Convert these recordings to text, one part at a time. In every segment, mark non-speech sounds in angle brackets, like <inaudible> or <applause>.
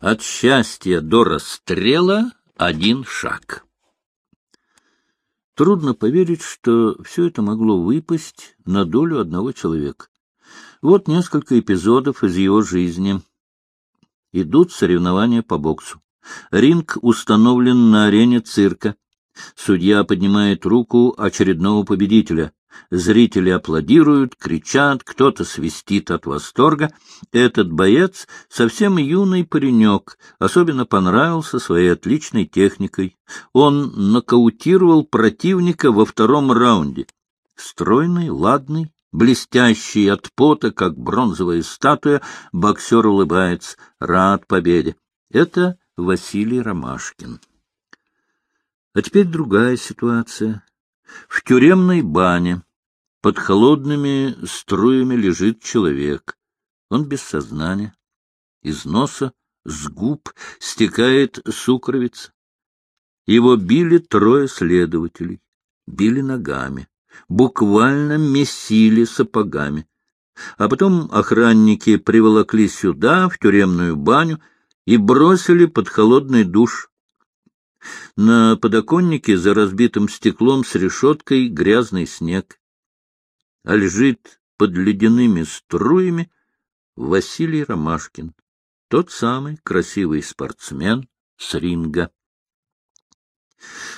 От счастья до расстрела один шаг. Трудно поверить, что все это могло выпасть на долю одного человека. Вот несколько эпизодов из его жизни. Идут соревнования по боксу. Ринг установлен на арене цирка. Судья поднимает руку очередного победителя. Зрители аплодируют, кричат, кто-то свистит от восторга. Этот боец — совсем юный паренек, особенно понравился своей отличной техникой. Он нокаутировал противника во втором раунде. Стройный, ладный, блестящий от пота, как бронзовая статуя, боксер улыбается, рад победе. Это Василий Ромашкин. А теперь другая ситуация. В тюремной бане под холодными струями лежит человек. Он без сознания. Из носа, с губ стекает сукровица. Его били трое следователей. Били ногами. Буквально месили сапогами. А потом охранники приволокли сюда, в тюремную баню, и бросили под холодный душ. На подоконнике за разбитым стеклом с решеткой грязный снег. А лежит под ледяными струями Василий Ромашкин, тот самый красивый спортсмен с ринга.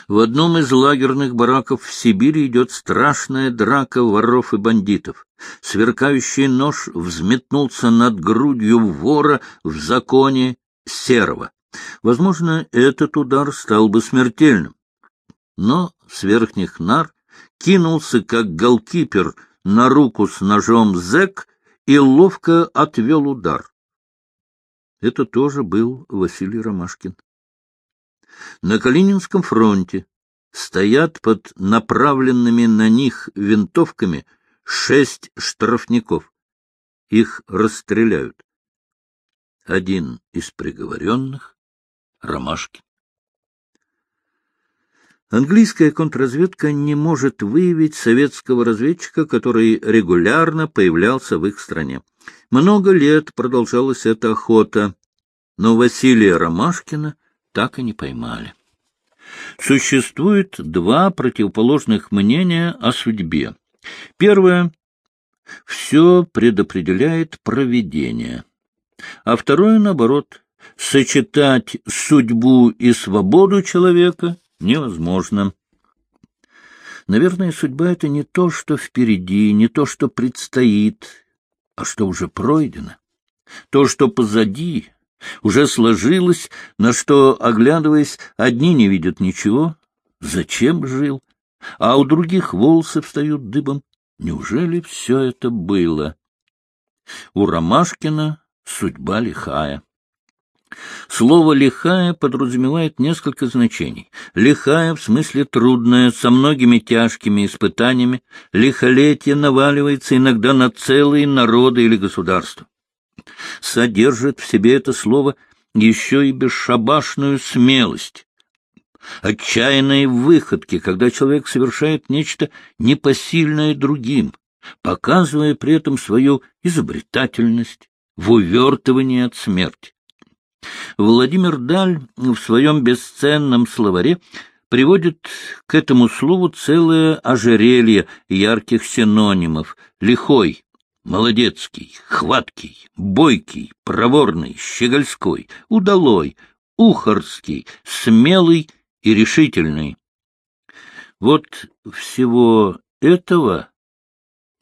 В одном из лагерных бараков в Сибири идет страшная драка воров и бандитов. Сверкающий нож взметнулся над грудью вора в законе серого. Возможно, этот удар стал бы смертельным. Но с верхних нар кинулся, как голкипер, на руку с ножом зэк и ловко отвел удар. Это тоже был Василий Ромашкин. На Калининском фронте стоят под направленными на них винтовками шесть штрафников. Их расстреляют. Один из приговоренных — Ромашкин. Английская контрразведка не может выявить советского разведчика, который регулярно появлялся в их стране. Много лет продолжалась эта охота, но Василия Ромашкина так и не поймали. Существует два противоположных мнения о судьбе. Первое — все предопределяет провидение а второе, наоборот, сочетать судьбу и свободу человека невозможно. Наверное, судьба — это не то, что впереди, не то, что предстоит, а что уже пройдено. То, что позади, уже сложилось, на что, оглядываясь, одни не видят ничего. Зачем жил? А у других волосы встают дыбом. Неужели все это было? У Ромашкина Судьба лихая. Слово «лихая» подразумевает несколько значений. Лихая в смысле трудная, со многими тяжкими испытаниями. Лихолетие наваливается иногда на целые народы или государства. Содержит в себе это слово еще и бесшабашную смелость. Отчаянные выходки, когда человек совершает нечто непосильное другим, показывая при этом свою изобретательность, в увертывании от смерти. Владимир Даль в своем бесценном словаре приводит к этому слову целое ожерелье ярких синонимов — лихой, молодецкий, хваткий, бойкий, проворный, щегольской, удалой, ухарский, смелый и решительный. Вот всего этого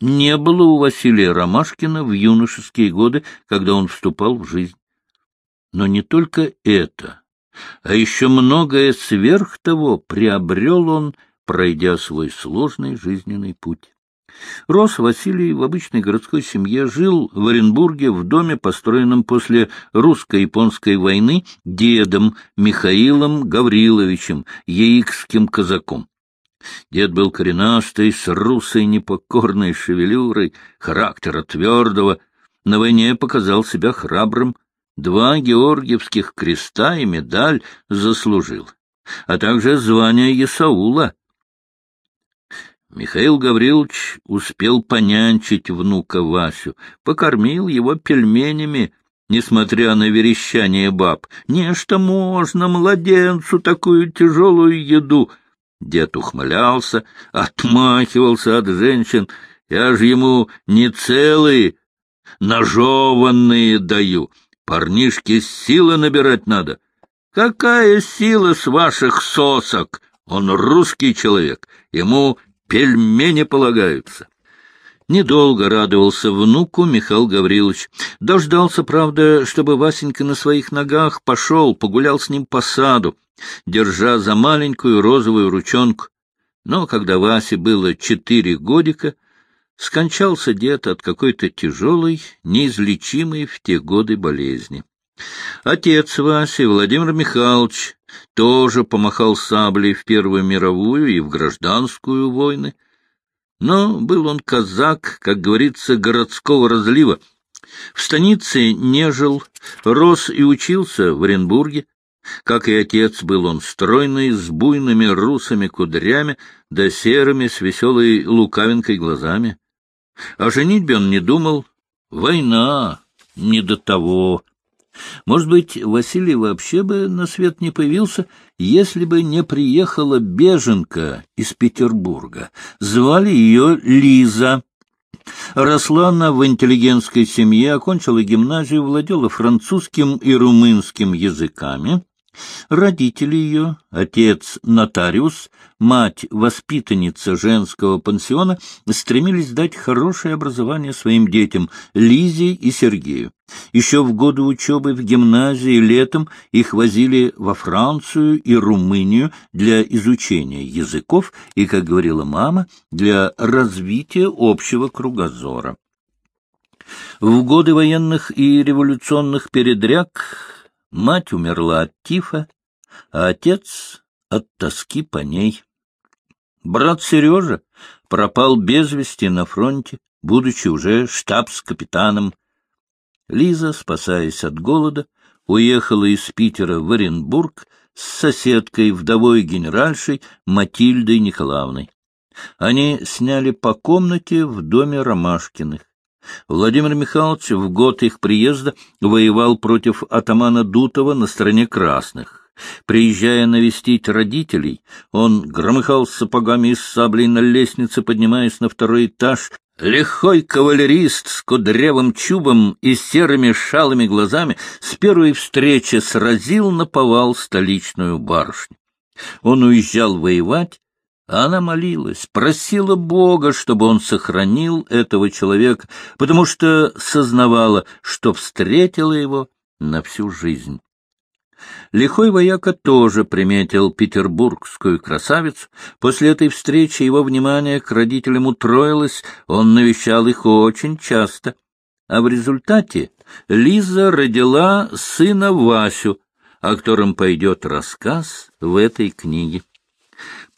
не было у Василия Ромашкина в юношеские годы, когда он вступал в жизнь. Но не только это, а еще многое сверх того приобрел он, пройдя свой сложный жизненный путь. Рос Василий в обычной городской семье, жил в Оренбурге в доме, построенном после русско-японской войны дедом Михаилом Гавриловичем, яикским казаком. Дед был коренастый, с русой непокорной шевелюрой, характера твердого, на войне показал себя храбрым, два георгиевских креста и медаль заслужил, а также звание Есаула. Михаил Гаврилович успел понянчить внука Васю, покормил его пельменями, несмотря на верещание баб. «Нечто можно младенцу такую тяжелую еду!» Дед ухмылялся, отмахивался от женщин. «Я же ему не целые, ножованные даю. Парнишке силы набирать надо. Какая сила с ваших сосок? Он русский человек, ему пельмени полагаются». Недолго радовался внуку Михаил Гаврилович. Дождался, правда, чтобы Васенька на своих ногах пошел, погулял с ним по саду, держа за маленькую розовую ручонку. Но когда Васе было четыре годика, скончался дед от какой-то тяжелой, неизлечимой в те годы болезни. Отец Васи, Владимир Михайлович, тоже помахал саблей в Первую мировую и в гражданскую войны. Но был он казак, как говорится, городского разлива. В станице не жил, рос и учился в Оренбурге. Как и отец, был он стройный, с буйными русыми кудрями, да серыми, с веселой лукавинкой глазами. О женитьбе он не думал. Война, не до того. Может быть, Василий вообще бы на свет не появился, если бы не приехала беженка из Петербурга. Звали ее Лиза. Росла она в интеллигентской семье, окончила гимназию, владела французским и румынским языками. Родители ее, отец нотариус, мать воспитанница женского пансиона, стремились дать хорошее образование своим детям Лизе и Сергею. Еще в годы учебы в гимназии летом их возили во Францию и Румынию для изучения языков и, как говорила мама, для развития общего кругозора. В годы военных и революционных передряг Мать умерла от тифа, а отец — от тоски по ней. Брат Сережа пропал без вести на фронте, будучи уже штабс-капитаном. Лиза, спасаясь от голода, уехала из Питера в Оренбург с соседкой, вдовой генеральшей Матильдой Николаевной. Они сняли по комнате в доме Ромашкиных. Владимир Михайлович в год их приезда воевал против атамана Дутова на стороне красных. Приезжая навестить родителей, он громыхал сапогами и саблей на лестнице, поднимаясь на второй этаж. Лихой кавалерист с кудрявым чубом и серыми шалыми глазами с первой встречи сразил на повал столичную барышню. Он уезжал воевать, она молилась, просила Бога, чтобы он сохранил этого человека, потому что сознавала, что встретила его на всю жизнь. Лихой вояка тоже приметил петербургскую красавицу. После этой встречи его внимание к родителям утроилось, он навещал их очень часто. А в результате Лиза родила сына Васю, о котором пойдет рассказ в этой книге.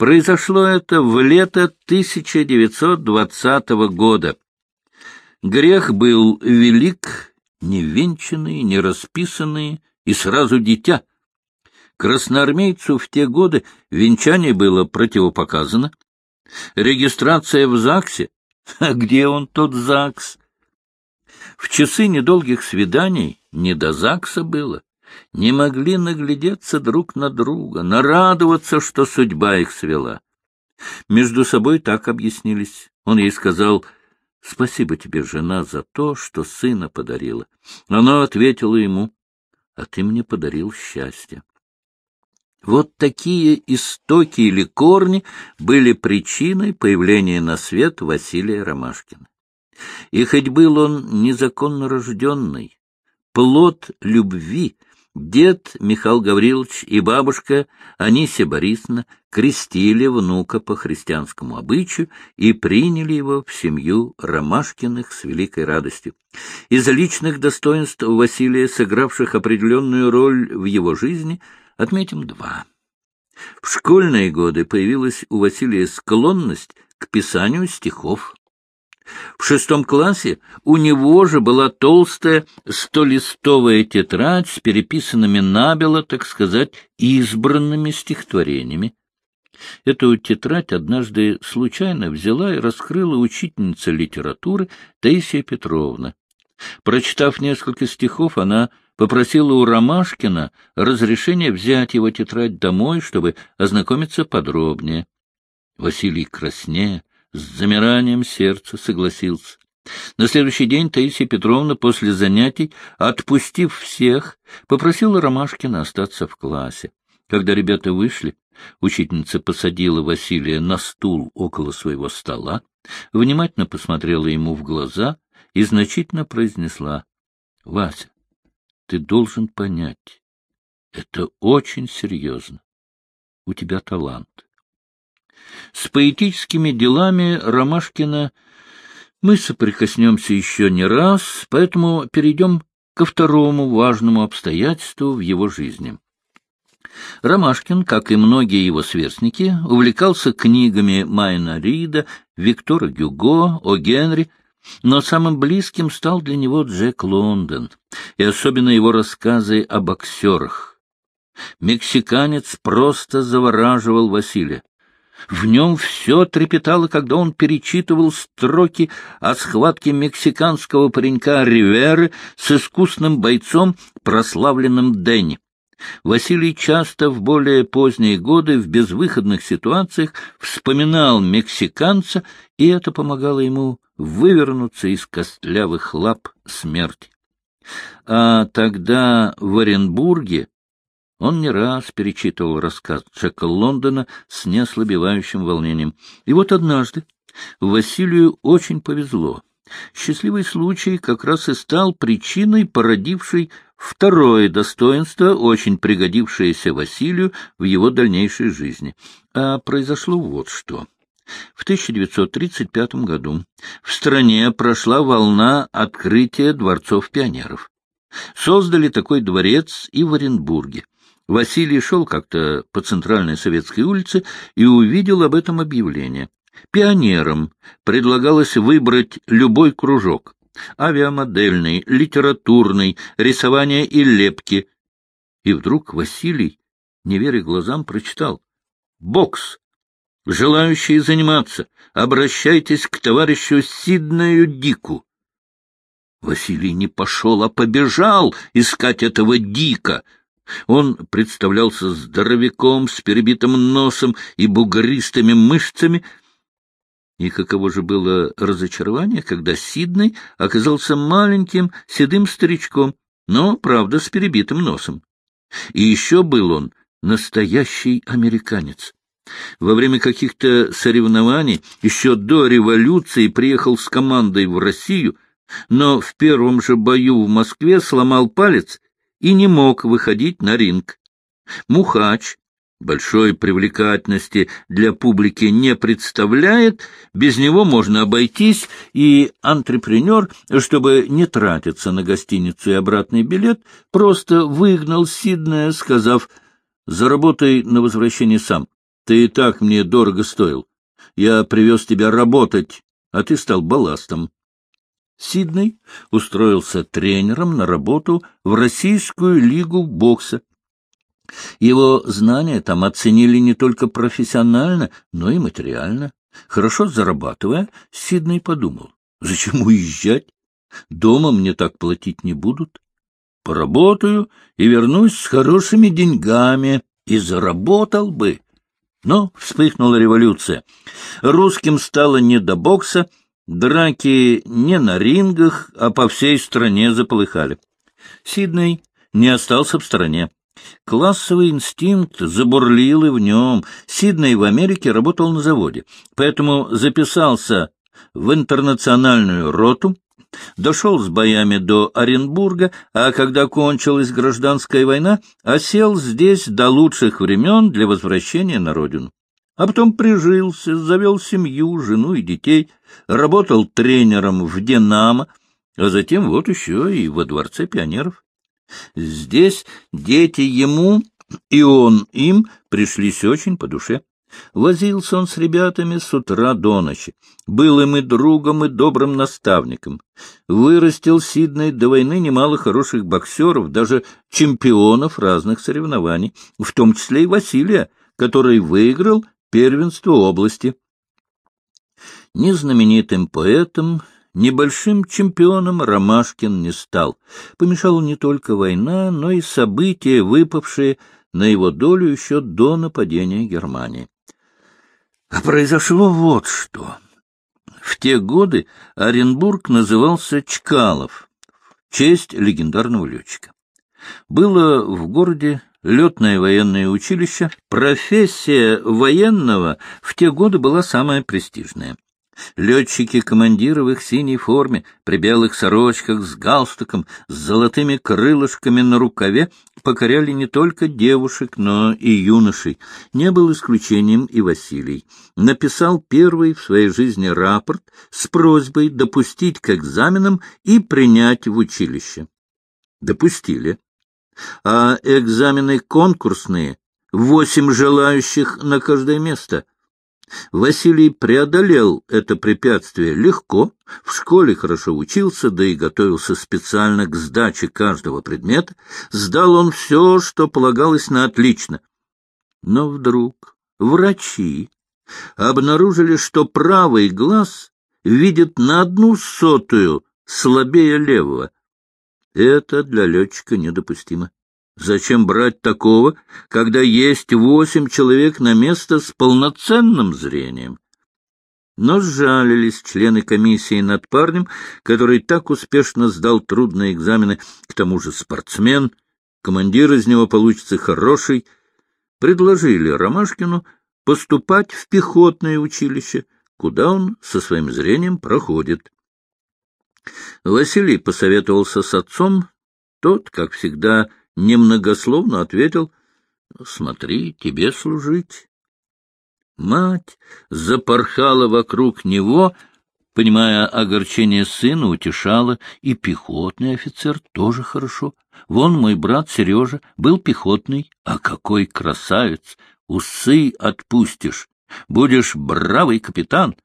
Произошло это в лето 1920 года. Грех был велик, невенчанный, нерасписанный и сразу дитя. Красноармейцу в те годы венчание было противопоказано. Регистрация в ЗАГСе? <laughs> А где он, тот ЗАГС? В часы недолгих свиданий не до ЗАГСа было не могли наглядеться друг на друга, нарадоваться, что судьба их свела. Между собой так объяснились. Он ей сказал, «Спасибо тебе, жена, за то, что сына подарила». Она ответила ему, «А ты мне подарил счастье». Вот такие истоки или корни были причиной появления на свет Василия Ромашкина. И хоть был он незаконно рожденный, плод любви — Дед Михаил Гаврилович и бабушка Анисия Борисовна крестили внука по христианскому обычаю и приняли его в семью Ромашкиных с великой радостью. Из личных достоинств Василия, сыгравших определенную роль в его жизни, отметим два. В школьные годы появилась у Василия склонность к писанию стихов. В шестом классе у него же была толстая столистовая тетрадь с переписанными набело, так сказать, избранными стихотворениями. Эту тетрадь однажды случайно взяла и раскрыла учительница литературы Таисия Петровна. Прочитав несколько стихов, она попросила у Ромашкина разрешения взять его тетрадь домой, чтобы ознакомиться подробнее. Василий краснее, с замиранием сердца согласился. На следующий день Таисия Петровна после занятий, отпустив всех, попросила Ромашкина остаться в классе. Когда ребята вышли, учительница посадила Василия на стул около своего стола, внимательно посмотрела ему в глаза и значительно произнесла, — Вася, ты должен понять, это очень серьезно. У тебя талант. С поэтическими делами Ромашкина мы соприкоснемся еще не раз, поэтому перейдем ко второму важному обстоятельству в его жизни. Ромашкин, как и многие его сверстники, увлекался книгами Майна Рида, Виктора Гюго, О. Генри, но самым близким стал для него Джек Лондон, и особенно его рассказы о боксерах. Мексиканец просто завораживал Василия. В нем все трепетало, когда он перечитывал строки о схватке мексиканского паренька Риверы с искусным бойцом, прославленным Дэнни. Василий часто в более поздние годы в безвыходных ситуациях вспоминал мексиканца, и это помогало ему вывернуться из костлявых лап смерти. А тогда в Оренбурге он не раз перечитывал рассказ Джека Лондона с неослабевающим волнением. И вот однажды Василию очень повезло. Счастливый случай как раз и стал причиной, породившей второе достоинство, очень пригодившееся Василию в его дальнейшей жизни. А произошло вот что. В 1935 году в стране прошла волна открытия дворцов пионеров. Создали такой дворец и в Оренбурге. Василий шел как-то по центральной советской улице и увидел об этом объявление. Пионерам предлагалось выбрать любой кружок — авиамодельный, литературный, рисование и лепки. И вдруг Василий, не веря глазам, прочитал «Бокс! Желающие заниматься, обращайтесь к товарищу Сиднею Дику». Василий не пошел, а побежал искать этого Дика — он представлялся здоровяком с перебитым носом и бугристыми мышцами. И каково же было разочарование, когда Сиднey оказался маленьким седым старичком, но, правда, с перебитым носом. И еще был он настоящий американец. Во время каких-то соревнований еще до революции приехал с командой в Россию, но в первом же бою в Москве сломал палец и не мог выходить на ринг. Мухач большой привлекательности для публики не представляет, без него можно обойтись, и антрепренер, чтобы не тратиться на гостиницу и обратный билет, просто выгнал Сиднея, сказав, «Заработай на возвращение сам, ты и так мне дорого стоил. Я привез тебя работать, а ты стал балластом». Сидней устроился тренером на работу в Российскую лигу бокса. Его знания там оценили не только профессионально, но и материально. Хорошо зарабатывая, Сидней подумал, зачем уезжать? Дома мне так платить не будут. Поработаю и вернусь с хорошими деньгами, и заработал бы. Но вспыхнула революция. Русским стало не до бокса, Драки не на рингах, а по всей стране заполыхали. Сидней не остался в стороне. Классовый инстинкт забурлил и в нем. Сидней в Америке работал на заводе, поэтому записался в интернациональную роту, дошел с боями до Оренбурга, а когда кончилась гражданская война, осел здесь до лучших времен для возвращения на родину а потом прижился, завел семью, жену и детей, работал тренером в «Динамо», а затем вот еще и во Дворце пионеров. Здесь дети ему и он им пришлись очень по душе. Возился он с ребятами с утра до ночи, был им и другом, и добрым наставником. Вырастил Сидней до войны немало хороших боксеров, даже чемпионов разных соревнований, в том числе и Василия, который выиграл первенство области. Ни знаменитым поэтом, Небольшим чемпионом Ромашкин не стал. Помешала не только война, но и события, выпавшие на его долю еще до нападения Германии. А произошло вот что. В те годы Оренбург назывался Чкалов, в честь легендарного летчика. Было в городе летное военное училище. Профессия военного в те годы была самая престижная. Летчики-командиры в их синей форме, при белых сорочках, с галстуком, с золотыми крылышками на рукаве покоряли не только девушек, но и юношей. Не был исключением и Василий. Написал первый в своей жизни рапорт с просьбой допустить к экзаменам и принять в училище. Допустили. А экзамены конкурсные — восемь желающих на каждое место — Василий преодолел это препятствие легко, в школе хорошо учился, да и готовился специально к сдаче каждого предмета. Сдал он все, что полагалось на отлично. Но вдруг врачи обнаружили, что правый глаз видит на одну сотую слабее левого. Это для летчика недопустимо. Зачем брать такого, когда есть восемь человек на место с полноценным зрением? Но сжалились члены комиссии над парнем, который так успешно сдал трудные экзамены, к тому же спортсмен, командир из него получится хороший, предложили Ромашкину поступать в пехотное училище, куда он со своим зрением проходит. Василий посоветовался с отцом, тот, как всегда, — немногословно ответил «Смотри, тебе служить». Мать запорхала вокруг него, понимая огорчение сына, утешала, и пехотный офицер тоже хорошо. Вон мой брат Сережа был пехотный, а какой красавец! Усы отпустишь, будешь бравый капитан.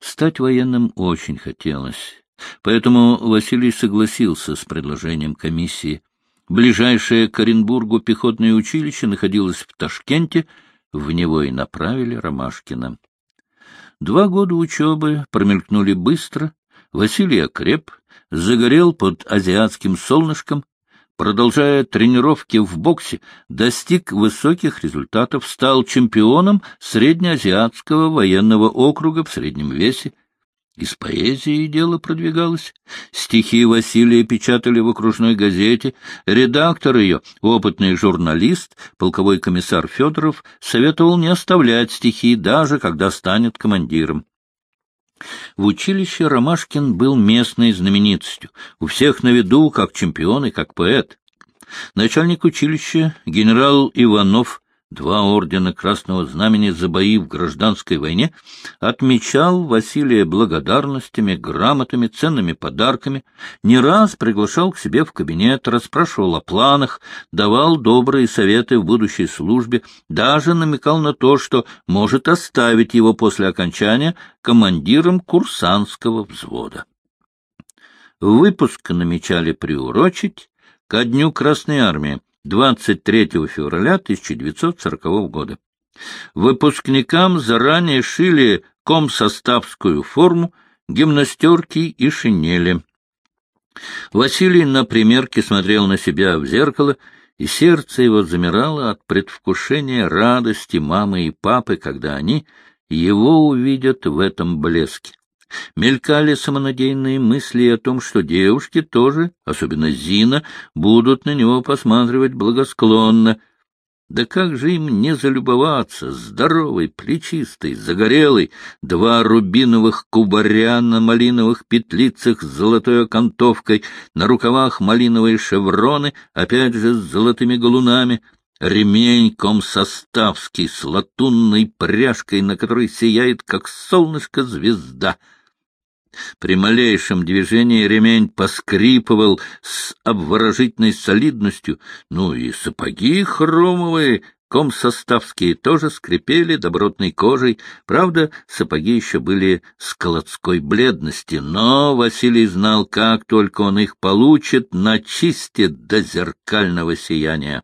Стать военным очень хотелось, поэтому Василий согласился с предложением комиссии. Ближайшее к Оренбургу пехотное училище находилось в Ташкенте, в него и направили Ромашкина. Два года учебы промелькнули быстро, Василий окреп, загорел под азиатским солнышком, продолжая тренировки в боксе, достиг высоких результатов, стал чемпионом Среднеазиатского военного округа в среднем весе, из поэзии дело продвигалось. Стихи Василия печатали в окружной газете. Редактор ее, опытный журналист, полковой комиссар Федоров, советовал не оставлять стихи, даже когда станет командиром. В училище Ромашкин был местной знаменитостью, у всех на виду, как чемпион и как поэт. Начальник училища, генерал Иванов, два ордена Красного Знамени за бои в гражданской войне, отмечал Василия благодарностями, грамотами, ценными подарками, не раз приглашал к себе в кабинет, расспрашивал о планах, давал добрые советы в будущей службе, даже намекал на то, что может оставить его после окончания командиром курсантского взвода. Выпуск намечали приурочить ко Дню Красной Армии, 23 февраля 1940 года. Выпускникам заранее шили комсоставскую форму, гимнастерки и шинели. Василий на примерке смотрел на себя в зеркало, и сердце его замирало от предвкушения радости мамы и папы, когда они его увидят в этом блеске. Мелькали самонадеянные мысли о том, что девушки тоже, особенно Зина, будут на него посматривать благосклонно. Да как же им не залюбоваться, здоровый, плечистый, загорелый, два рубиновых кубаря на малиновых петлицах с золотой окантовкой, на рукавах малиновые шевроны, опять же с золотыми галунами — ремень комсоставский с латунной пряжкой, на которой сияет, как солнышко, звезда — при малейшем движении ремень поскрипывал с обворожительной солидностью, ну и сапоги хромовые, комсоставские, тоже скрипели добротной кожей. Правда, сапоги еще были сколотской бледности, но Василий знал, как только он их получит, начистит до зеркального сияния.